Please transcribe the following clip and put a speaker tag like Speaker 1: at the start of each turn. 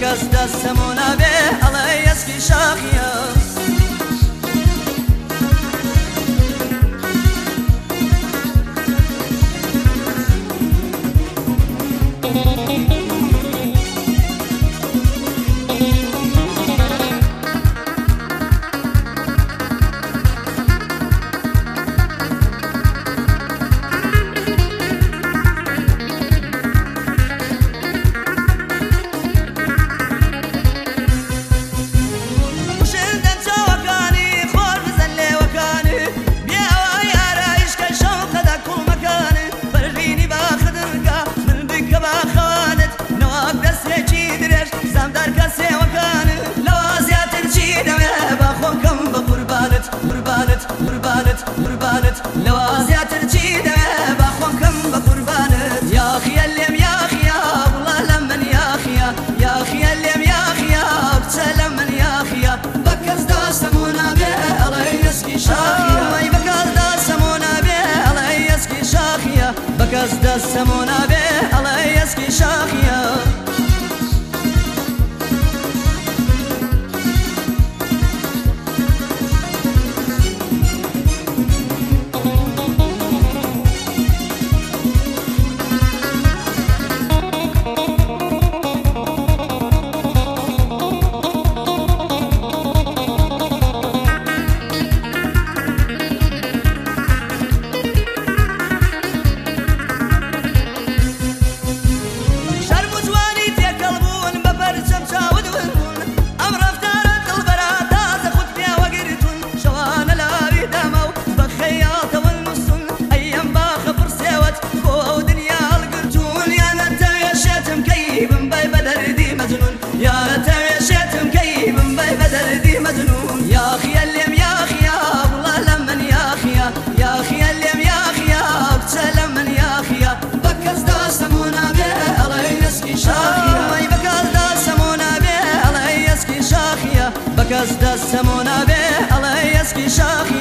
Speaker 1: كاس دستمون به Kazda samona be, alay eski şahi